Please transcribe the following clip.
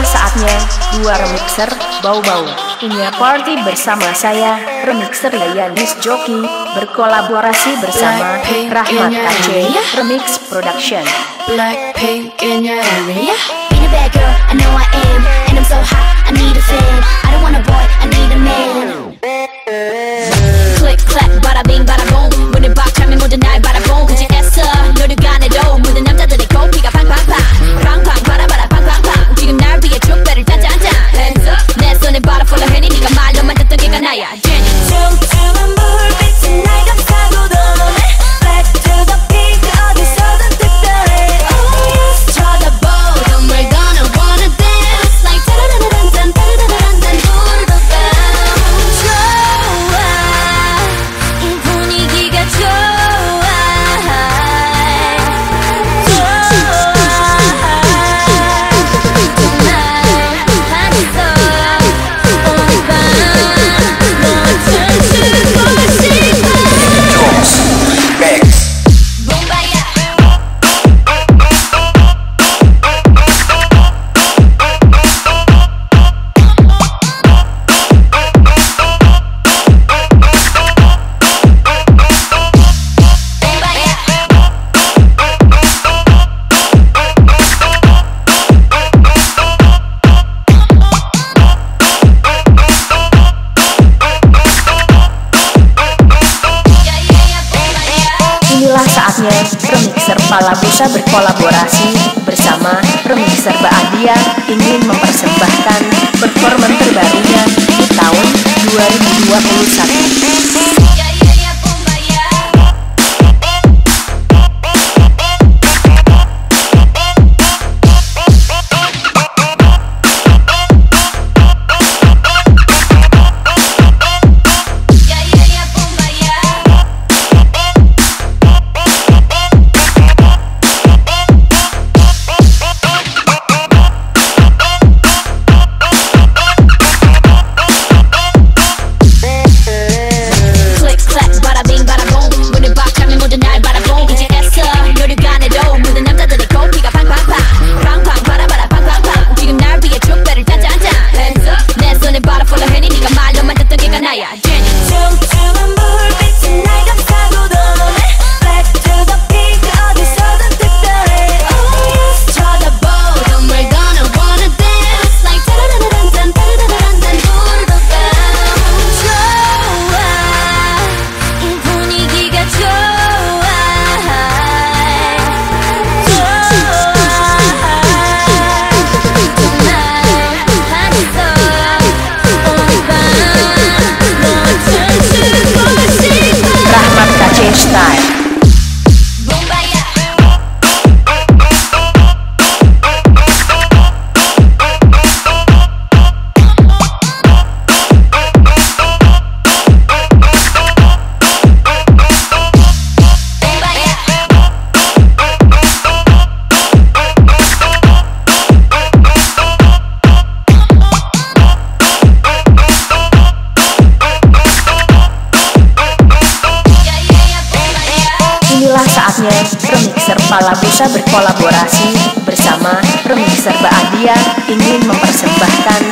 Telah saatnya dua remixer bau-bau punya party bersama saya, remixer Yayan Dis Joki, berkolaborasi bersama Black Rahmat KC Remix Production. Blackpink in your area. Ain't a bad girl, I know I am, and I'm so hot. serpa Labusa berkolaborasi bersama Remix Serba Adia ingin mempersembahkan performa terbarunya di tahun 2021. saatnya Remixer Palabusa berkolaborasi bersama Remixer Baadia ingin mempersembahkan